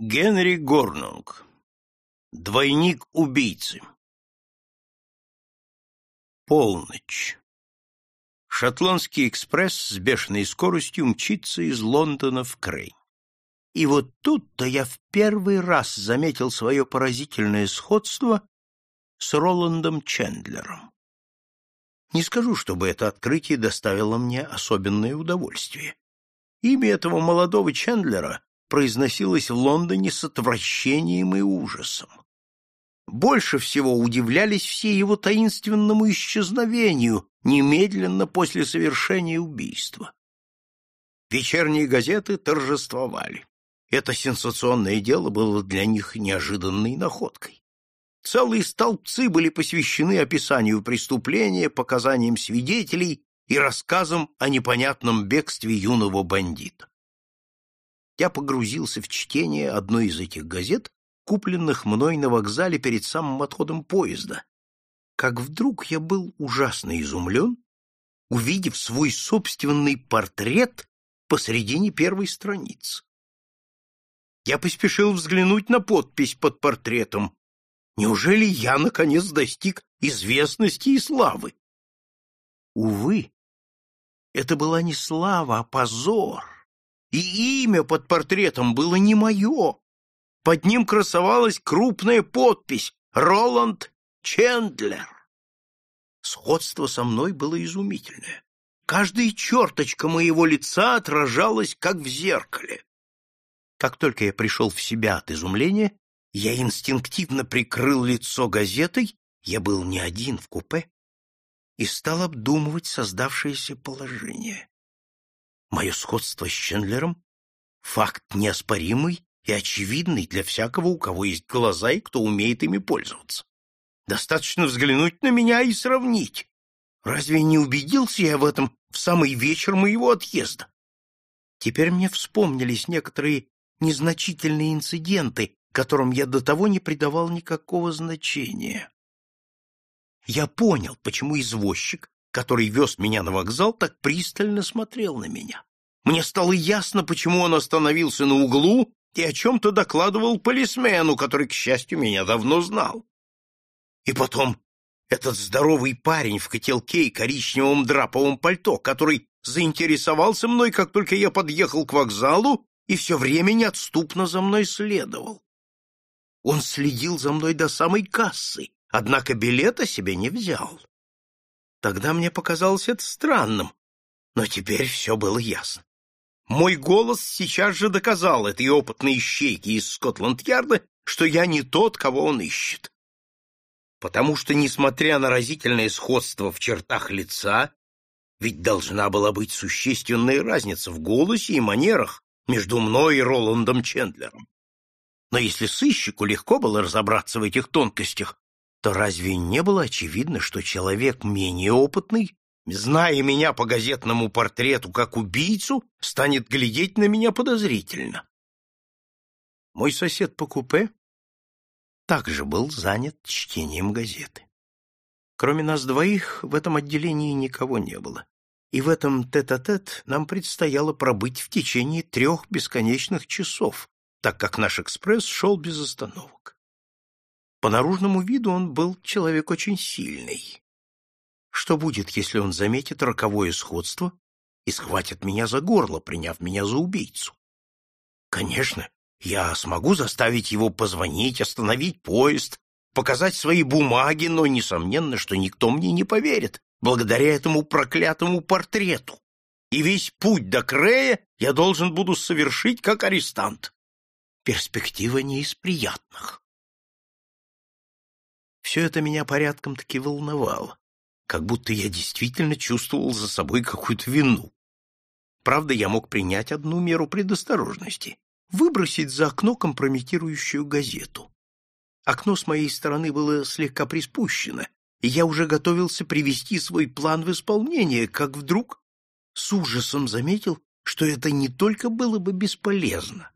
Генри Горнунг. Двойник убийцы. Полночь. Шотландский экспресс с бешеной скоростью мчится из Лондона в Крей. И вот тут-то я в первый раз заметил свое поразительное сходство с Роландом Чендлером. Не скажу, чтобы это открытие доставило мне особенное удовольствие. Имя этого молодого Чендлера произносилось в Лондоне с отвращением и ужасом. Больше всего удивлялись все его таинственному исчезновению немедленно после совершения убийства. Вечерние газеты торжествовали. Это сенсационное дело было для них неожиданной находкой. Целые столбцы были посвящены описанию преступления, показаниям свидетелей и рассказам о непонятном бегстве юного бандита. Я погрузился в чтение одной из этих газет, купленных мной на вокзале перед самым отходом поезда, как вдруг я был ужасно изумлен, увидев свой собственный портрет посредине первой страницы. Я поспешил взглянуть на подпись под портретом. Неужели я, наконец, достиг известности и славы? Увы, это была не слава, а позор. И имя под портретом было не мое. Под ним красовалась крупная подпись «Роланд Чендлер». Сходство со мной было изумительное. Каждая черточка моего лица отражалась, как в зеркале. Как только я пришел в себя от изумления, я инстинктивно прикрыл лицо газетой, я был не один в купе, и стал обдумывать создавшееся положение. Мое сходство с Чендлером — факт неоспоримый и очевидный для всякого, у кого есть глаза и кто умеет ими пользоваться. Достаточно взглянуть на меня и сравнить. Разве не убедился я в этом в самый вечер моего отъезда? Теперь мне вспомнились некоторые незначительные инциденты, которым я до того не придавал никакого значения. Я понял, почему извозчик, который вез меня на вокзал, так пристально смотрел на меня. Мне стало ясно, почему он остановился на углу и о чем-то докладывал полисмену, который, к счастью, меня давно знал. И потом этот здоровый парень в котелке и коричневом драповом пальто, который заинтересовался мной, как только я подъехал к вокзалу и все время неотступно за мной следовал. Он следил за мной до самой кассы, однако билета себе не взял. Тогда мне показалось это странным, но теперь все было ясно. Мой голос сейчас же доказал этой опытной ищейке из Скотланд-Ярда, что я не тот, кого он ищет. Потому что, несмотря на разительное сходство в чертах лица, ведь должна была быть существенная разница в голосе и манерах между мной и Роландом Чендлером. Но если сыщику легко было разобраться в этих тонкостях, то разве не было очевидно, что человек менее опытный, зная меня по газетному портрету как убийцу, станет глядеть на меня подозрительно? Мой сосед по купе также был занят чтением газеты. Кроме нас двоих в этом отделении никого не было, и в этом тет-а-тет -тет нам предстояло пробыть в течение трех бесконечных часов, так как наш экспресс шел без остановок. По наружному виду он был человек очень сильный. Что будет, если он заметит роковое сходство и схватит меня за горло, приняв меня за убийцу? Конечно, я смогу заставить его позвонить, остановить поезд, показать свои бумаги, но несомненно, что никто мне не поверит, благодаря этому проклятому портрету. И весь путь до Крея я должен буду совершить как арестант. Перспектива не из приятных. Все это меня порядком-таки волновало, как будто я действительно чувствовал за собой какую-то вину. Правда, я мог принять одну меру предосторожности — выбросить за окно компрометирующую газету. Окно с моей стороны было слегка приспущено, и я уже готовился привести свой план в исполнение, как вдруг с ужасом заметил, что это не только было бы бесполезно,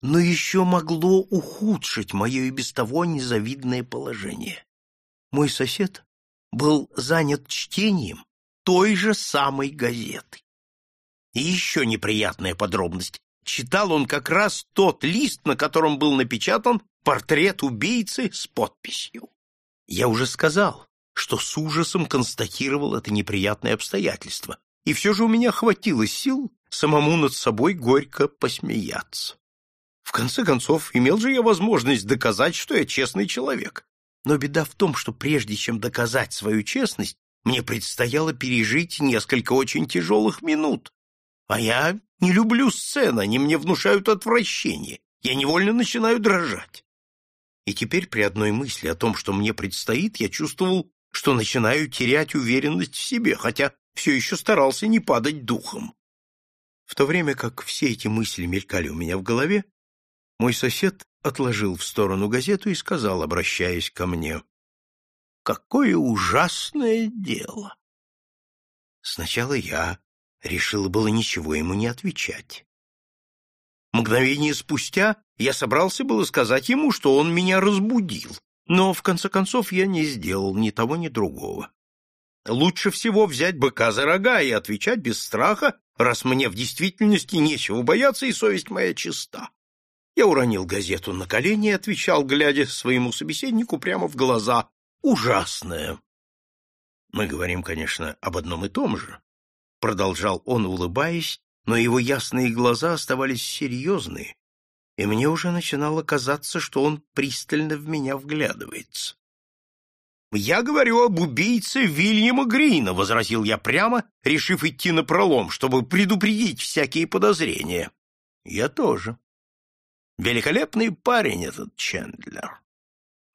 но еще могло ухудшить мое и без того незавидное положение. Мой сосед был занят чтением той же самой газеты. И еще неприятная подробность. читал он как раз тот лист, на котором был напечатан портрет убийцы с подписью. Я уже сказал, что с ужасом констатировал это неприятное обстоятельство, и все же у меня хватило сил самому над собой горько посмеяться. В конце концов, имел же я возможность доказать, что я честный человек. Но беда в том, что прежде чем доказать свою честность, мне предстояло пережить несколько очень тяжелых минут. А я не люблю сцены, они мне внушают отвращение. Я невольно начинаю дрожать. И теперь при одной мысли о том, что мне предстоит, я чувствовал, что начинаю терять уверенность в себе, хотя все еще старался не падать духом. В то время как все эти мысли мелькали у меня в голове, мой сосед отложил в сторону газету и сказал, обращаясь ко мне, «Какое ужасное дело!» Сначала я решила было ничего ему не отвечать. Мгновение спустя я собрался было сказать ему, что он меня разбудил, но в конце концов я не сделал ни того, ни другого. Лучше всего взять быка за рога и отвечать без страха, раз мне в действительности нечего бояться и совесть моя чиста. Я уронил газету на колени и отвечал, глядя своему собеседнику прямо в глаза. Ужасное. Мы говорим, конечно, об одном и том же. Продолжал он, улыбаясь, но его ясные глаза оставались серьезные, и мне уже начинало казаться, что он пристально в меня вглядывается. «Я говорю об убийце Вильяма Грина», — возразил я прямо, решив идти на пролом, чтобы предупредить всякие подозрения. «Я тоже», Великолепный парень этот Чендлер.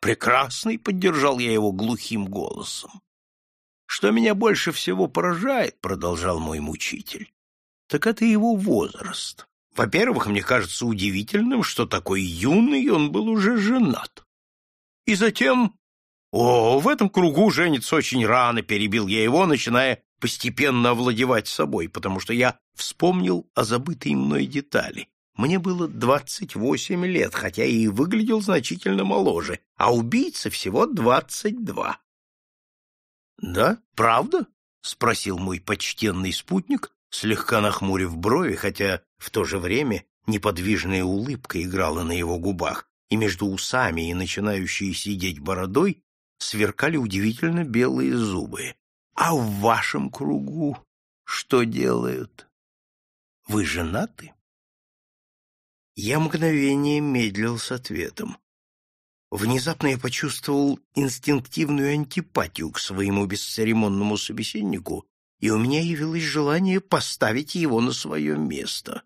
Прекрасный, поддержал я его глухим голосом. Что меня больше всего поражает, продолжал мой мучитель, так это его возраст. Во-первых, мне кажется удивительным, что такой юный он был уже женат. И затем... О, в этом кругу женится очень рано, перебил я его, начиная постепенно овладевать собой, потому что я вспомнил о забытой мной детали. Мне было двадцать восемь лет, хотя и выглядел значительно моложе, а убийца всего двадцать два. — Да, правда? — спросил мой почтенный спутник, слегка нахмурив брови, хотя в то же время неподвижная улыбка играла на его губах, и между усами и начинающей сидеть бородой сверкали удивительно белые зубы. — А в вашем кругу что делают? Вы женаты? Я мгновение медлил с ответом. Внезапно я почувствовал инстинктивную антипатию к своему бесцеремонному собеседнику, и у меня явилось желание поставить его на свое место.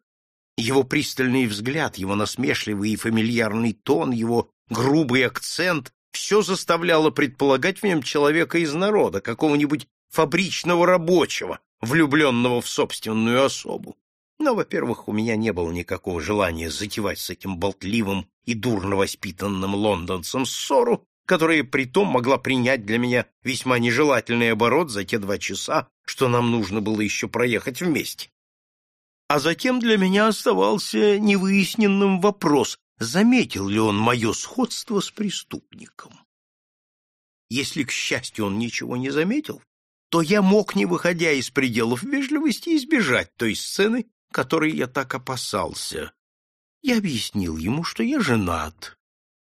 Его пристальный взгляд, его насмешливый и фамильярный тон, его грубый акцент — все заставляло предполагать в нем человека из народа, какого-нибудь фабричного рабочего, влюбленного в собственную особу. Но, во-первых, у меня не было никакого желания затевать с этим болтливым и дурно воспитанным лондонцем ссору, которая притом могла принять для меня весьма нежелательный оборот за те два часа, что нам нужно было еще проехать вместе. А затем для меня оставался невыясненным вопрос, заметил ли он мое сходство с преступником. Если, к счастью, он ничего не заметил, то я мог, не выходя из пределов вежливости, избежать той сцены, которой я так опасался. Я объяснил ему, что я женат,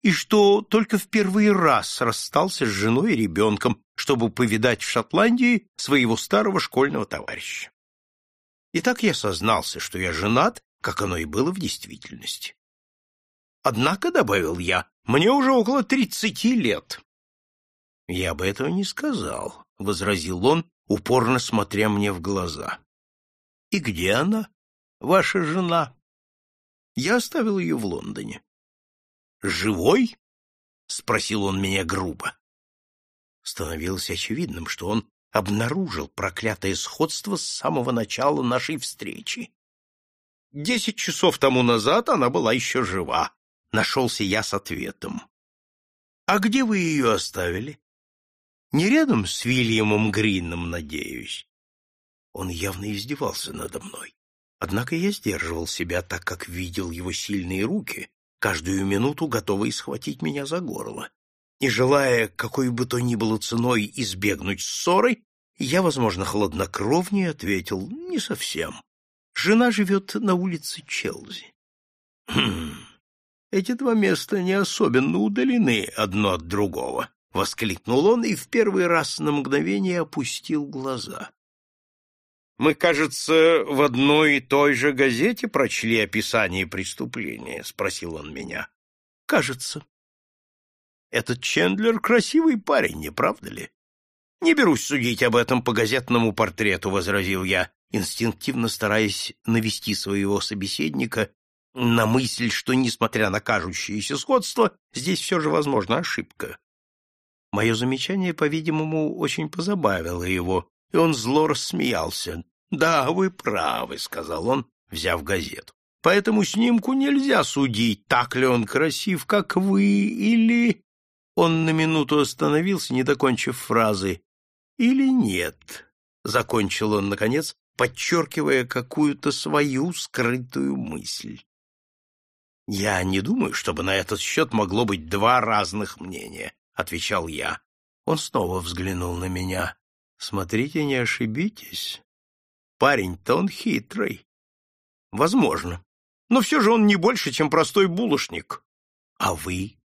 и что только в первый раз расстался с женой и ребенком, чтобы повидать в Шотландии своего старого школьного товарища. И так я сознался, что я женат, как оно и было в действительности. Однако, — добавил я, — мне уже около тридцати лет. — Я бы этого не сказал, — возразил он, упорно смотря мне в глаза. — И где она? Ваша жена. Я оставил ее в Лондоне. Живой? спросил он меня грубо. Становилось очевидным, что он обнаружил проклятое сходство с самого начала нашей встречи. Десять часов тому назад она была еще жива. Нашелся я с ответом. А где вы ее оставили? Не рядом с Вильямом Грином, надеюсь. Он явно издевался надо мной. Однако я сдерживал себя, так как видел его сильные руки, каждую минуту готовые схватить меня за горло. И желая какой бы то ни было ценой избегнуть ссоры, я, возможно, хладнокровнее ответил «не совсем». Жена живет на улице Челси. Хм, эти два места не особенно удалены одно от другого, — воскликнул он и в первый раз на мгновение опустил глаза. Мы, кажется, в одной и той же газете прочли описание преступления, спросил он меня. Кажется. Этот Чендлер красивый парень, не правда ли? Не берусь судить об этом по газетному портрету, возразил я, инстинктивно стараясь навести своего собеседника на мысль, что, несмотря на кажущееся сходство, здесь все же возможна ошибка. Мое замечание, по-видимому, очень позабавило его, и он зло рассмеялся. «Да, вы правы», — сказал он, взяв газету. «По этому снимку нельзя судить, так ли он красив, как вы, или...» Он на минуту остановился, не докончив фразы. «Или нет», — закончил он, наконец, подчеркивая какую-то свою скрытую мысль. «Я не думаю, чтобы на этот счет могло быть два разных мнения», — отвечал я. Он снова взглянул на меня. «Смотрите, не ошибитесь. Парень-то он хитрый. Возможно. Но все же он не больше, чем простой булочник. А вы?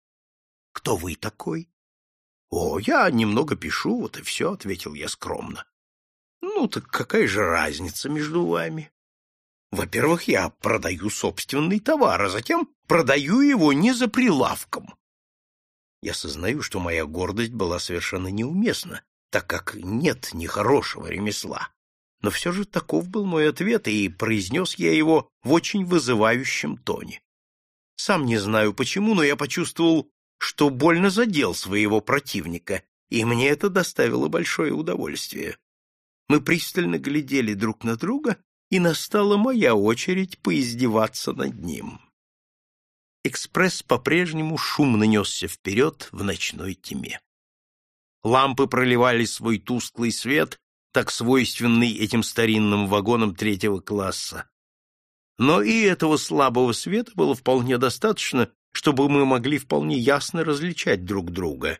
Кто вы такой? О, я немного пишу, вот и все, — ответил я скромно. Ну, так какая же разница между вами? Во-первых, я продаю собственный товар, а затем продаю его не за прилавком. Я сознаю, что моя гордость была совершенно неуместна, так как нет ни хорошего ремесла. Но все же таков был мой ответ, и произнес я его в очень вызывающем тоне. Сам не знаю почему, но я почувствовал, что больно задел своего противника, и мне это доставило большое удовольствие. Мы пристально глядели друг на друга, и настала моя очередь поиздеваться над ним. Экспресс по-прежнему шумно несся вперед в ночной тьме. Лампы проливали свой тусклый свет так свойственный этим старинным вагонам третьего класса. Но и этого слабого света было вполне достаточно, чтобы мы могли вполне ясно различать друг друга,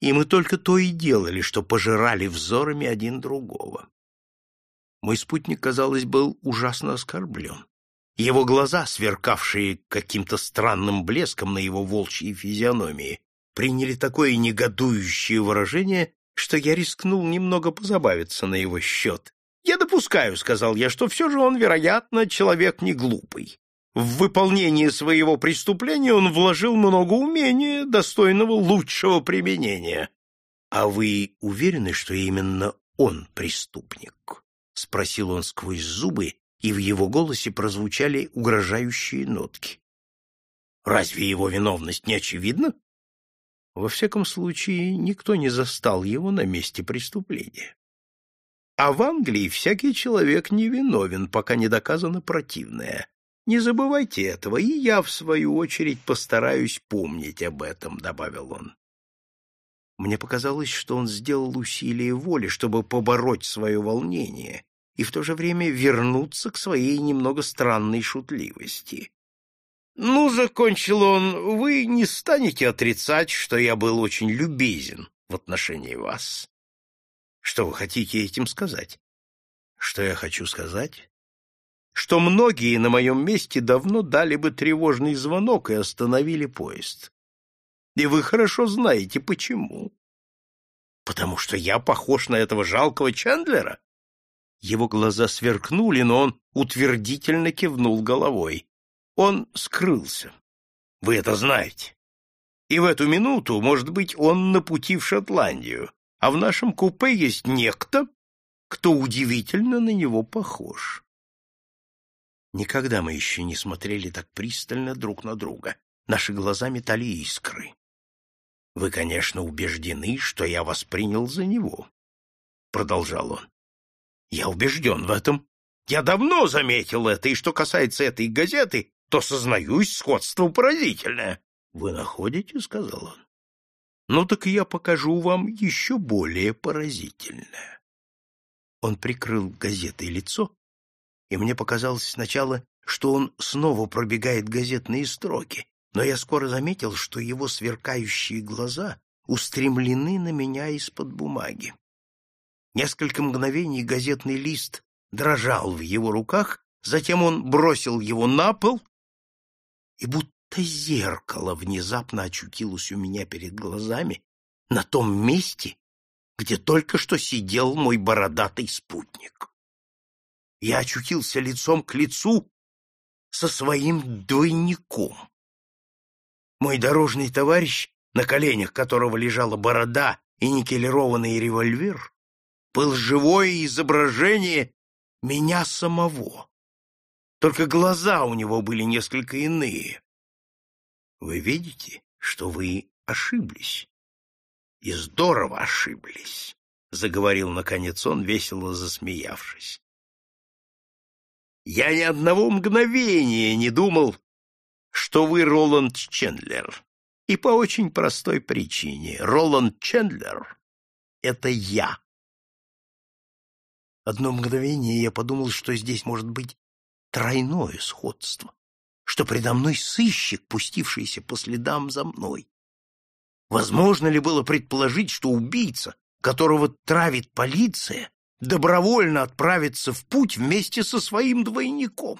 и мы только то и делали, что пожирали взорами один другого. Мой спутник, казалось, был ужасно оскорблен. Его глаза, сверкавшие каким-то странным блеском на его волчьей физиономии, приняли такое негодующее выражение, что я рискнул немного позабавиться на его счет. «Я допускаю», — сказал я, — «что все же он, вероятно, человек не глупый. В выполнение своего преступления он вложил много умения, достойного лучшего применения». «А вы уверены, что именно он преступник?» — спросил он сквозь зубы, и в его голосе прозвучали угрожающие нотки. «Разве его виновность не очевидна?» Во всяком случае, никто не застал его на месте преступления. А в Англии всякий человек невиновен, пока не доказано противное. Не забывайте этого, и я, в свою очередь, постараюсь помнить об этом, — добавил он. Мне показалось, что он сделал усилие воли, чтобы побороть свое волнение и в то же время вернуться к своей немного странной шутливости. Ну, закончил он, вы не станете отрицать, что я был очень любезен в отношении вас. Что вы хотите этим сказать? Что я хочу сказать? Что многие на моем месте давно дали бы тревожный звонок и остановили поезд. И вы хорошо знаете, почему. Потому что я похож на этого жалкого Чендлера? Его глаза сверкнули, но он утвердительно кивнул головой. Он скрылся. Вы это знаете. И в эту минуту, может быть, он на пути в Шотландию, а в нашем купе есть некто, кто удивительно на него похож. Никогда мы еще не смотрели так пристально друг на друга. Наши глаза метали искры. Вы, конечно, убеждены, что я воспринял за него, — продолжал он. Я убежден в этом. Я давно заметил это, и что касается этой газеты, то, сознаюсь, сходство поразительное. — Вы находите? — сказал он. — Ну так я покажу вам еще более поразительное. Он прикрыл газетой лицо, и мне показалось сначала, что он снова пробегает газетные строки, но я скоро заметил, что его сверкающие глаза устремлены на меня из-под бумаги. Несколько мгновений газетный лист дрожал в его руках, затем он бросил его на пол, и будто зеркало внезапно очутилось у меня перед глазами на том месте, где только что сидел мой бородатый спутник. Я очутился лицом к лицу со своим двойником. Мой дорожный товарищ, на коленях которого лежала борода и никелированный револьвер, был живое изображение меня самого. Только глаза у него были несколько иные. Вы видите, что вы ошиблись. И здорово ошиблись, — заговорил наконец он, весело засмеявшись. Я ни одного мгновения не думал, что вы Роланд Чендлер. И по очень простой причине. Роланд Чендлер — это я. Одно мгновение я подумал, что здесь может быть тройное сходство, что предо мной сыщик, пустившийся по следам за мной. Возможно ли было предположить, что убийца, которого травит полиция, добровольно отправится в путь вместе со своим двойником?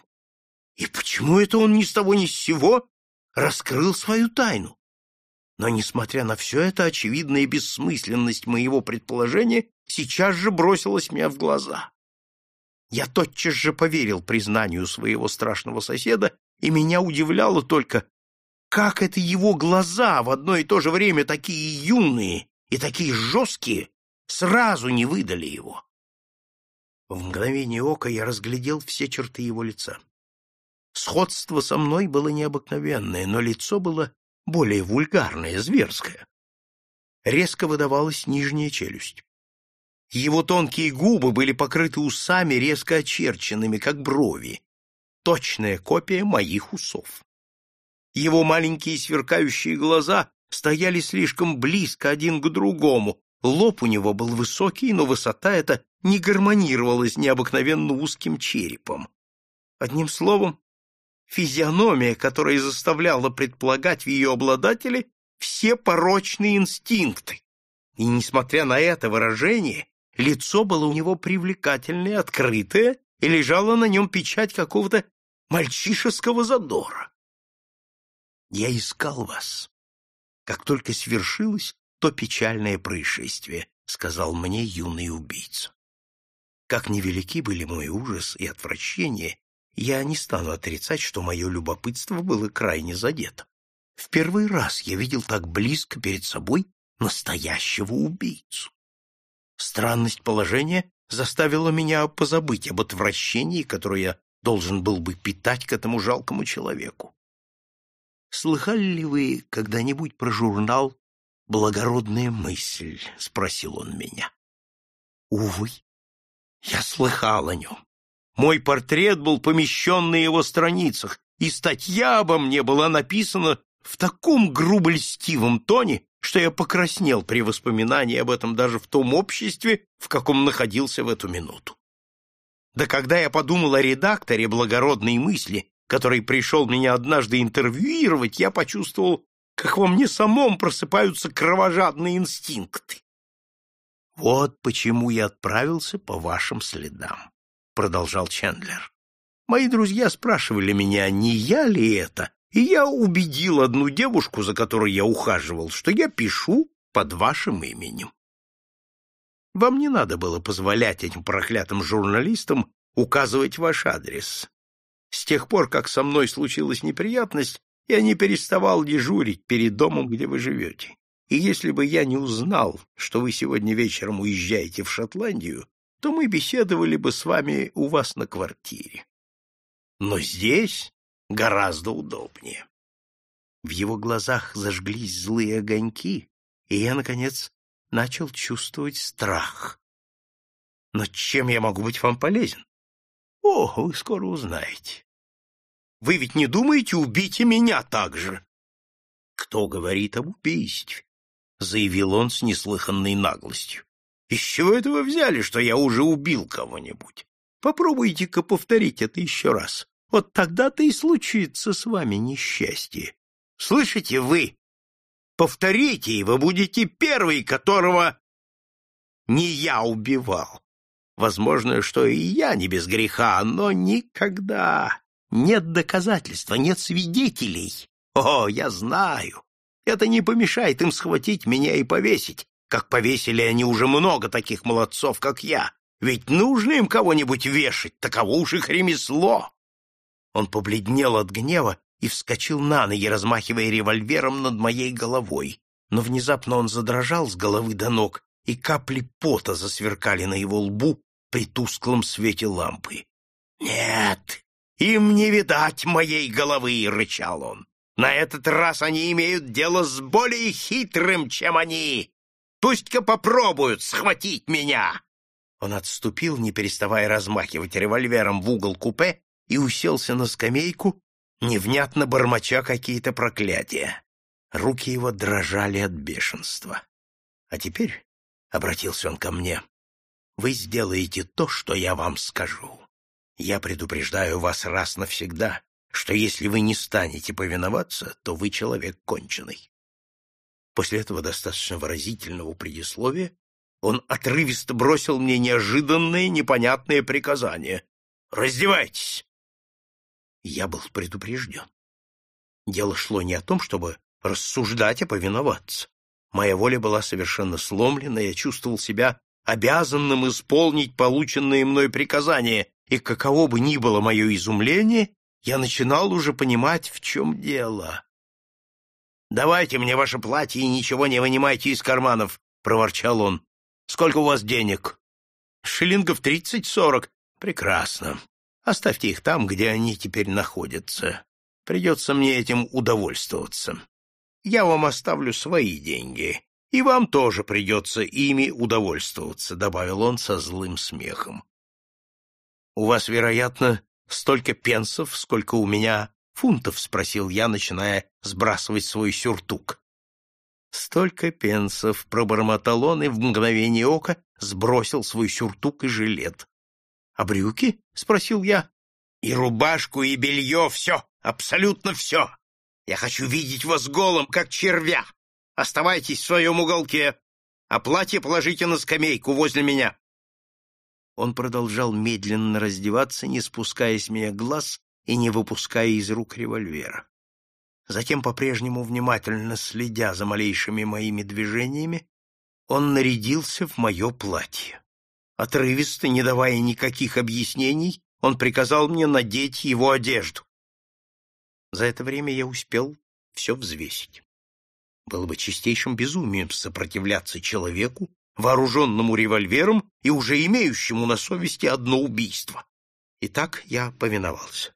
И почему это он ни с того ни с сего раскрыл свою тайну? Но, несмотря на все это, очевидная бессмысленность моего предположения сейчас же бросилась мне в глаза. Я тотчас же поверил признанию своего страшного соседа, и меня удивляло только, как это его глаза в одно и то же время такие юные и такие жесткие сразу не выдали его. В мгновение ока я разглядел все черты его лица. Сходство со мной было необыкновенное, но лицо было более вульгарное, зверское. Резко выдавалась нижняя челюсть. Его тонкие губы были покрыты усами, резко очерченными, как брови. Точная копия моих усов. Его маленькие сверкающие глаза стояли слишком близко один к другому. Лоб у него был высокий, но высота эта не гармонировала с необыкновенно узким черепом. Одним словом, физиономия, которая заставляла предполагать в ее обладателе все порочные инстинкты. И, несмотря на это выражение, лицо было у него привлекательное, открытое, и лежала на нем печать какого-то мальчишеского задора. Я искал вас. Как только свершилось то печальное происшествие, сказал мне юный убийца. Как невелики были мой ужас и отвращение, я не стану отрицать, что мое любопытство было крайне задето. В первый раз я видел так близко перед собой настоящего убийцу. Странность положения заставила меня позабыть об отвращении, которое я должен был бы питать к этому жалкому человеку. Слыхали ли вы когда-нибудь про журнал «Благородная мысль»? — спросил он меня. Увы, я слыхал о нем. Мой портрет был помещен на его страницах, и статья обо мне была написана в таком грубо льстивом тоне, что я покраснел при воспоминании об этом даже в том обществе, в каком находился в эту минуту. Да когда я подумал о редакторе благородной мысли, который пришел меня однажды интервьюировать, я почувствовал, как во мне самом просыпаются кровожадные инстинкты. Вот почему я отправился по вашим следам. — продолжал Чендлер. «Мои друзья спрашивали меня, не я ли это, и я убедил одну девушку, за которой я ухаживал, что я пишу под вашим именем. Вам не надо было позволять этим проклятым журналистам указывать ваш адрес. С тех пор, как со мной случилась неприятность, я не переставал дежурить перед домом, где вы живете. И если бы я не узнал, что вы сегодня вечером уезжаете в Шотландию, то мы беседовали бы с вами у вас на квартире. Но здесь гораздо удобнее. В его глазах зажглись злые огоньки, и я, наконец, начал чувствовать страх. Но чем я могу быть вам полезен? О, вы скоро узнаете. Вы ведь не думаете и меня так же? Кто говорит об убийстве? Заявил он с неслыханной наглостью. Из чего это вы взяли, что я уже убил кого-нибудь? Попробуйте-ка повторить это еще раз. Вот тогда-то и случится с вами несчастье. Слышите вы? Повторите, и вы будете первый, которого не я убивал. — Возможно, что и я не без греха, но никогда нет доказательства, нет свидетелей. О, я знаю. Это не помешает им схватить меня и повесить, как повесили они уже много таких молодцов, как я. Ведь нужно им кого-нибудь вешать, таково уж их ремесло. Он побледнел от гнева и вскочил на ноги, размахивая револьвером над моей головой. Но внезапно он задрожал с головы до ног, и капли пота засверкали на его лбу при тусклом свете лампы. «Нет, им не видать моей головы!» — рычал он. «На этот раз они имеют дело с более хитрым, чем они! Пусть-ка попробуют схватить меня!» Он отступил, не переставая размахивать револьвером в угол купе, и уселся на скамейку, невнятно бормоча какие-то проклятия. Руки его дрожали от бешенства. А теперь, — обратился он ко мне, — вы сделаете то, что я вам скажу. Я предупреждаю вас раз навсегда, что если вы не станете повиноваться, то вы человек конченый. После этого достаточно выразительного предисловия он отрывисто бросил мне неожиданное, непонятное приказание. «Раздевайтесь!» Я был предупрежден. Дело шло не о том, чтобы рассуждать, а повиноваться. Моя воля была совершенно сломлена, я чувствовал себя обязанным исполнить полученные мной приказания, и каково бы ни было мое изумление, я начинал уже понимать, в чем дело. «Давайте мне ваше платье и ничего не вынимайте из карманов», — проворчал он. «Сколько у вас денег?» «Шиллингов тридцать-сорок». «Прекрасно. Оставьте их там, где они теперь находятся. Придется мне этим удовольствоваться я вам оставлю свои деньги, и вам тоже придется ими удовольствоваться», — добавил он со злым смехом. «У вас, вероятно, столько пенсов, сколько у меня фунтов?» — спросил я, начиная сбрасывать свой сюртук. «Столько пенсов!» — пробормотал он и в мгновение ока сбросил свой сюртук и жилет. «А брюки?» — спросил я. «И рубашку, и белье, все, абсолютно все!» Я хочу видеть вас голым, как червя. Оставайтесь в своем уголке, а платье положите на скамейку возле меня. Он продолжал медленно раздеваться, не спуская с меня глаз и не выпуская из рук револьвера. Затем, по-прежнему внимательно следя за малейшими моими движениями, он нарядился в мое платье. Отрывисто, не давая никаких объяснений, он приказал мне надеть его одежду. За это время я успел все взвесить. Было бы чистейшим безумием сопротивляться человеку, вооруженному револьвером и уже имеющему на совести одно убийство. И так я повиновался.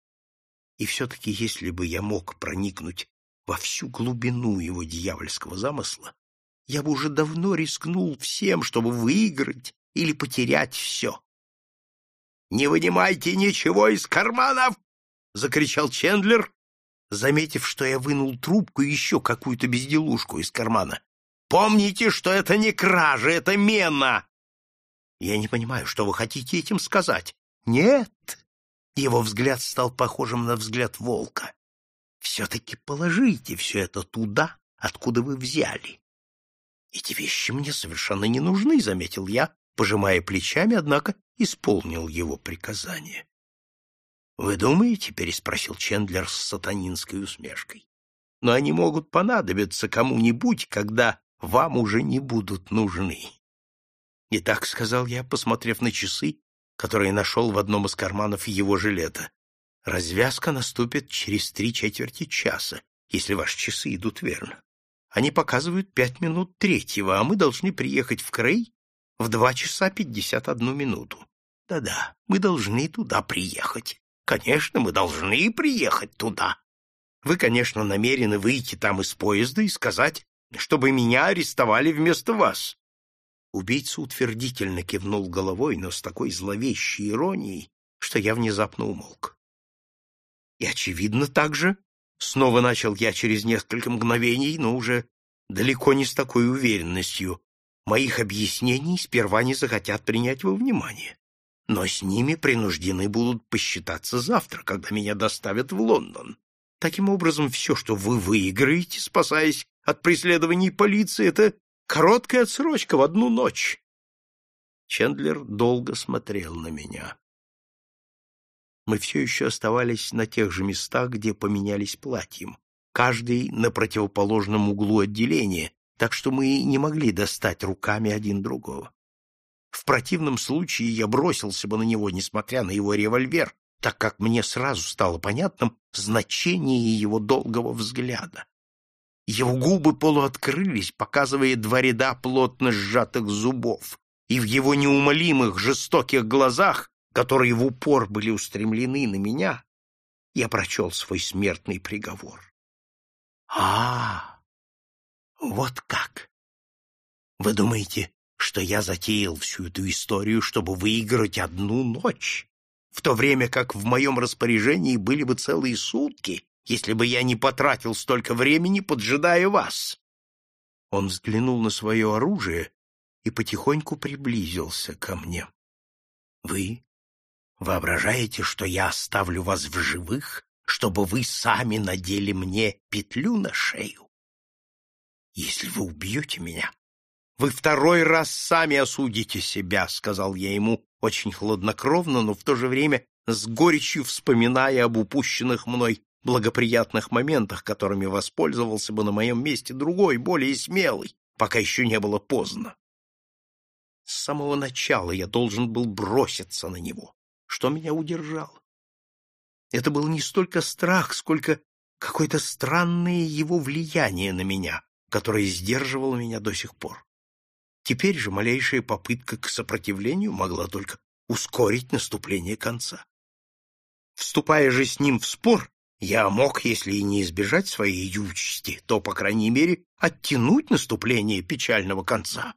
И все-таки, если бы я мог проникнуть во всю глубину его дьявольского замысла, я бы уже давно рискнул всем, чтобы выиграть или потерять все. «Не вынимайте ничего из карманов!» — закричал Чендлер, заметив, что я вынул трубку и еще какую-то безделушку из кармана. «Помните, что это не кража, это мена!» «Я не понимаю, что вы хотите этим сказать?» «Нет!» Его взгляд стал похожим на взгляд волка. «Все-таки положите все это туда, откуда вы взяли». «Эти вещи мне совершенно не нужны», — заметил я, пожимая плечами, однако исполнил его приказание. «Вы думаете?» — переспросил Чендлер с сатанинской усмешкой. «Но они могут понадобиться кому-нибудь, когда вам уже не будут нужны». «И так», — сказал я, посмотрев на часы, которые нашел в одном из карманов его жилета. «Развязка наступит через три четверти часа, если ваши часы идут верно. Они показывают пять минут третьего, а мы должны приехать в Крей в два часа пятьдесят одну минуту. Да-да, мы должны туда приехать. Конечно, мы должны приехать туда. Вы, конечно, намерены выйти там из поезда и сказать, чтобы меня арестовали вместо вас. Убийца утвердительно кивнул головой, но с такой зловещей иронией, что я внезапно умолк. И, очевидно, также, снова начал я через несколько мгновений, но уже далеко не с такой уверенностью, моих объяснений сперва не захотят принять во внимание но с ними принуждены будут посчитаться завтра, когда меня доставят в Лондон. Таким образом, все, что вы выиграете, спасаясь от преследований полиции, это короткая отсрочка в одну ночь. Чендлер долго смотрел на меня. Мы все еще оставались на тех же местах, где поменялись платьем, каждый на противоположном углу отделения, так что мы не могли достать руками один другого. В противном случае я бросился бы на него, несмотря на его револьвер, так как мне сразу стало понятным значение его долгого взгляда. Его губы полуоткрылись, показывая два ряда плотно сжатых зубов, и в его неумолимых жестоких глазах, которые в упор были устремлены на меня, я прочел свой смертный приговор. А, вот как! Вы думаете, что я затеял всю эту историю, чтобы выиграть одну ночь, в то время как в моем распоряжении были бы целые сутки, если бы я не потратил столько времени, поджидая вас. Он взглянул на свое оружие и потихоньку приблизился ко мне. Вы воображаете, что я оставлю вас в живых, чтобы вы сами надели мне петлю на шею? Если вы убьете меня, вы второй раз сами осудите себя, — сказал я ему очень хладнокровно, но в то же время с горечью вспоминая об упущенных мной благоприятных моментах, которыми воспользовался бы на моем месте другой, более смелый, пока еще не было поздно. С самого начала я должен был броситься на него. Что меня удержало? Это был не столько страх, сколько какое-то странное его влияние на меня, которое сдерживало меня до сих пор. Теперь же малейшая попытка к сопротивлению могла только ускорить наступление конца. Вступая же с ним в спор, я мог, если и не избежать своей участи, то, по крайней мере, оттянуть наступление печального конца.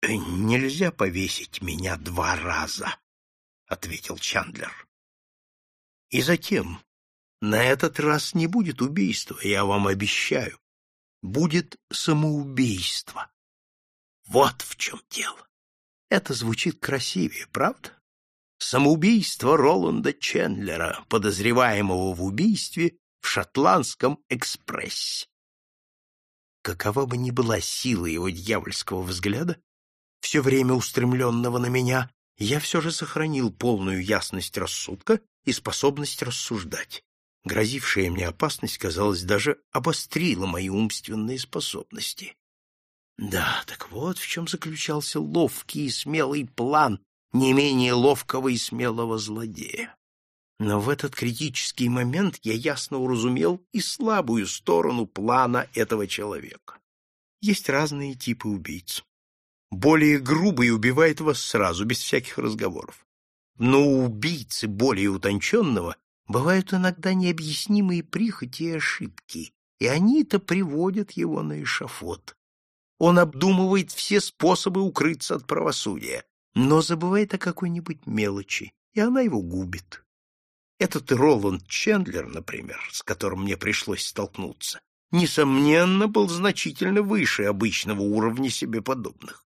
— Нельзя повесить меня два раза, — ответил Чандлер. — И затем, на этот раз не будет убийства, я вам обещаю. Будет самоубийство. Вот в чем дело. Это звучит красивее, правда? Самоубийство Роланда Чендлера, подозреваемого в убийстве в шотландском экспрессе. Какова бы ни была сила его дьявольского взгляда, все время устремленного на меня, я все же сохранил полную ясность рассудка и способность рассуждать. Грозившая мне опасность, казалось, даже обострила мои умственные способности. Да, так вот в чем заключался ловкий и смелый план не менее ловкого и смелого злодея. Но в этот критический момент я ясно уразумел и слабую сторону плана этого человека. Есть разные типы убийц. Более грубый убивает вас сразу, без всяких разговоров. Но у убийцы более утонченного бывают иногда необъяснимые прихоти и ошибки, и они-то приводят его на эшафот. Он обдумывает все способы укрыться от правосудия, но забывает о какой-нибудь мелочи, и она его губит. Этот Роланд Чендлер, например, с которым мне пришлось столкнуться, несомненно, был значительно выше обычного уровня себе подобных.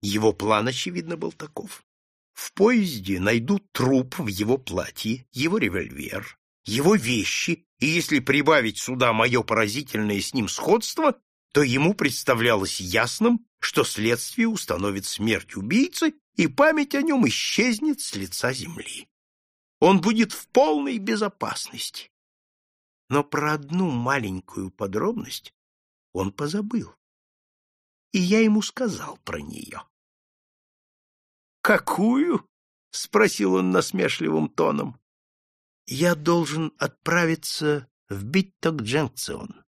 Его план, очевидно, был таков. В поезде найдут труп в его платье, его револьвер, его вещи, и если прибавить сюда мое поразительное с ним сходство, то ему представлялось ясным, что следствие установит смерть убийцы, и память о нем исчезнет с лица земли. Он будет в полной безопасности. Но про одну маленькую подробность он позабыл. И я ему сказал про нее. «Какую?» — спросил он насмешливым тоном. «Я должен отправиться в Битток-Дженкцион.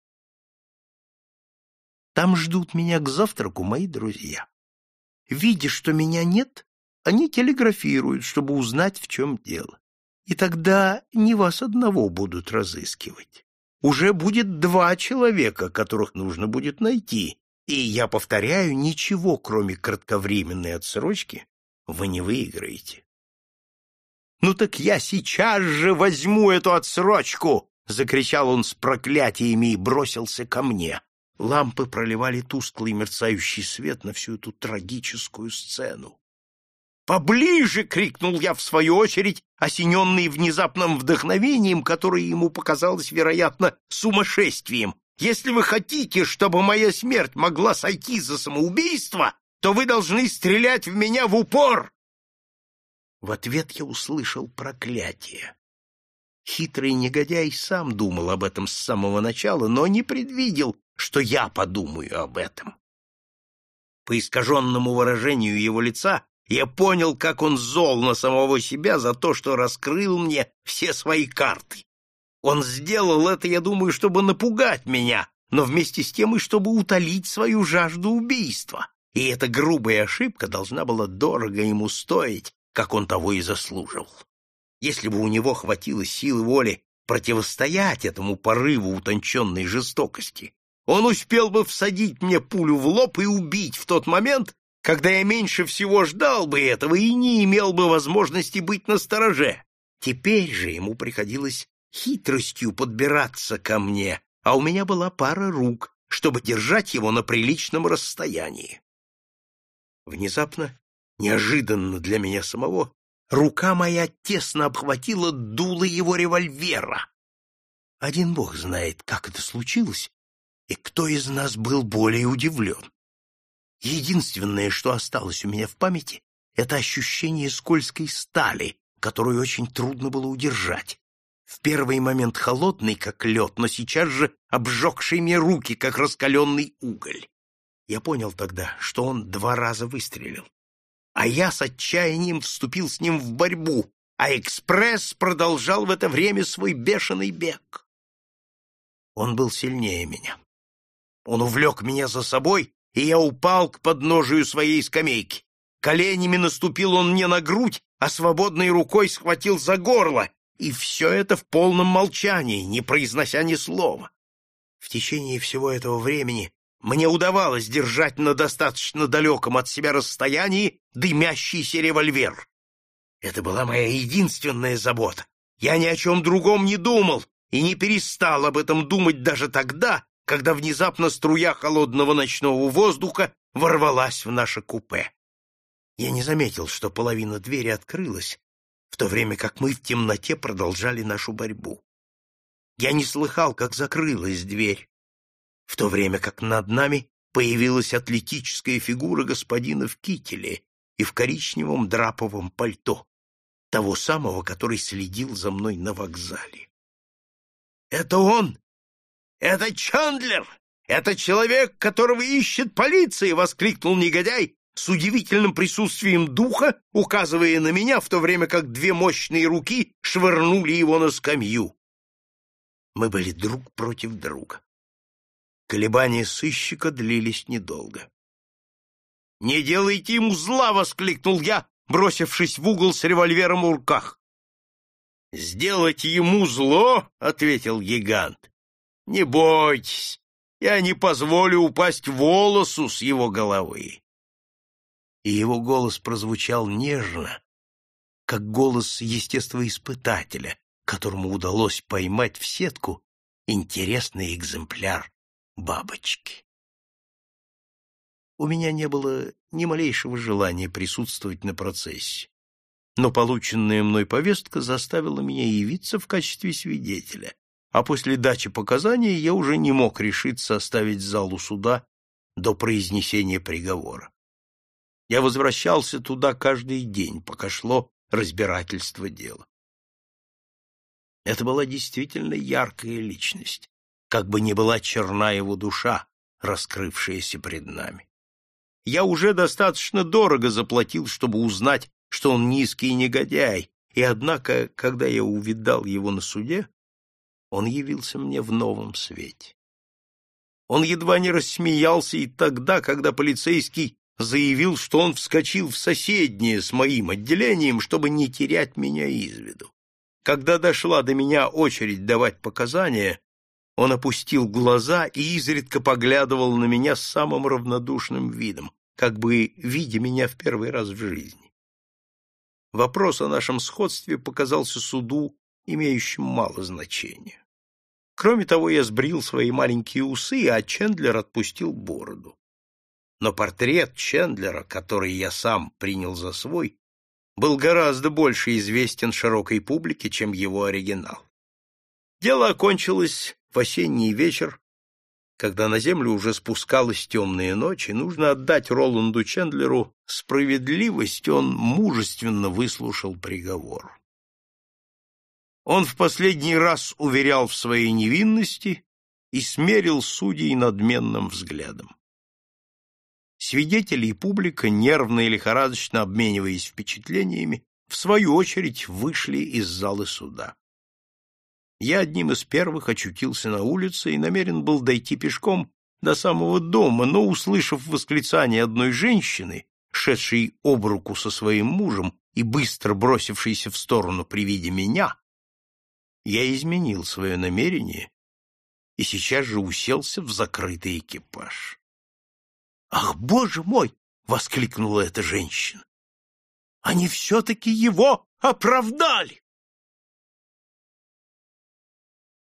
Там ждут меня к завтраку мои друзья. Видя, что меня нет, они телеграфируют, чтобы узнать, в чем дело. И тогда не вас одного будут разыскивать. Уже будет два человека, которых нужно будет найти. И, я повторяю, ничего, кроме кратковременной отсрочки, вы не выиграете. «Ну так я сейчас же возьму эту отсрочку!» — закричал он с проклятиями и бросился ко мне. Лампы проливали тусклый мерцающий свет на всю эту трагическую сцену. «Поближе!» — крикнул я в свою очередь, осененный внезапным вдохновением, которое ему показалось, вероятно, сумасшествием. «Если вы хотите, чтобы моя смерть могла сойти за самоубийство, то вы должны стрелять в меня в упор!» В ответ я услышал проклятие. Хитрый негодяй сам думал об этом с самого начала, но не предвидел, что я подумаю об этом. По искаженному выражению его лица я понял, как он зол на самого себя за то, что раскрыл мне все свои карты. Он сделал это, я думаю, чтобы напугать меня, но вместе с тем и чтобы утолить свою жажду убийства. И эта грубая ошибка должна была дорого ему стоить, как он того и заслуживал. Если бы у него хватило силы воли противостоять этому порыву утонченной жестокости, он успел бы всадить мне пулю в лоб и убить в тот момент, когда я меньше всего ждал бы этого и не имел бы возможности быть на стороже. Теперь же ему приходилось хитростью подбираться ко мне, а у меня была пара рук, чтобы держать его на приличном расстоянии. Внезапно, неожиданно для меня самого, рука моя тесно обхватила дуло его револьвера. Один бог знает, как это случилось, и кто из нас был более удивлен. Единственное, что осталось у меня в памяти, это ощущение скользкой стали, которую очень трудно было удержать. В первый момент холодный, как лед, но сейчас же обжегший мне руки, как раскаленный уголь. Я понял тогда, что он два раза выстрелил. А я с отчаянием вступил с ним в борьбу, а экспресс продолжал в это время свой бешеный бег. Он был сильнее меня. Он увлек меня за собой, и я упал к подножию своей скамейки. Коленями наступил он мне на грудь, а свободной рукой схватил за горло, и все это в полном молчании, не произнося ни слова. В течение всего этого времени мне удавалось держать на достаточно далеком от себя расстоянии дымящийся револьвер. Это была моя единственная забота. Я ни о чем другом не думал и не перестал об этом думать даже тогда, когда внезапно струя холодного ночного воздуха ворвалась в наше купе. Я не заметил, что половина двери открылась, в то время как мы в темноте продолжали нашу борьбу. Я не слыхал, как закрылась дверь, в то время как над нами появилась атлетическая фигура господина в кителе и в коричневом драповом пальто, того самого, который следил за мной на вокзале. «Это он! Это Чандлер! Это человек, которого ищет полиция!» — воскликнул негодяй с удивительным присутствием духа, указывая на меня, в то время как две мощные руки швырнули его на скамью. Мы были друг против друга. Колебания сыщика длились недолго. «Не делайте ему зла!» — воскликнул я, бросившись в угол с револьвером в руках. «Сделать ему зло?» — ответил гигант. «Не бойтесь, я не позволю упасть волосу с его головы и его голос прозвучал нежно, как голос естествоиспытателя, которому удалось поймать в сетку интересный экземпляр бабочки. У меня не было ни малейшего желания присутствовать на процессе, но полученная мной повестка заставила меня явиться в качестве свидетеля, а после дачи показаний я уже не мог решиться оставить залу суда до произнесения приговора. Я возвращался туда каждый день, пока шло разбирательство дела. Это была действительно яркая личность, как бы ни была черна его душа, раскрывшаяся пред нами. Я уже достаточно дорого заплатил, чтобы узнать, что он низкий негодяй, и однако, когда я увидал его на суде, он явился мне в новом свете. Он едва не рассмеялся и тогда, когда полицейский заявил, что он вскочил в соседнее с моим отделением, чтобы не терять меня из виду. Когда дошла до меня очередь давать показания, он опустил глаза и изредка поглядывал на меня с самым равнодушным видом, как бы видя меня в первый раз в жизни. Вопрос о нашем сходстве показался суду имеющим мало значения. Кроме того, я сбрил свои маленькие усы, а Чендлер отпустил бороду но портрет Чендлера, который я сам принял за свой, был гораздо больше известен широкой публике, чем его оригинал. Дело окончилось в осенний вечер, когда на землю уже спускалась темная ночь, и нужно отдать Роланду Чендлеру справедливость, он мужественно выслушал приговор. Он в последний раз уверял в своей невинности и смерил судей надменным взглядом. Свидетели и публика, нервно и лихорадочно обмениваясь впечатлениями, в свою очередь вышли из зала суда. Я одним из первых очутился на улице и намерен был дойти пешком до самого дома, но, услышав восклицание одной женщины, шедшей об руку со своим мужем и быстро бросившейся в сторону при виде меня, я изменил свое намерение и сейчас же уселся в закрытый экипаж. «Ах, боже мой!» — воскликнула эта женщина. «Они все-таки его оправдали!»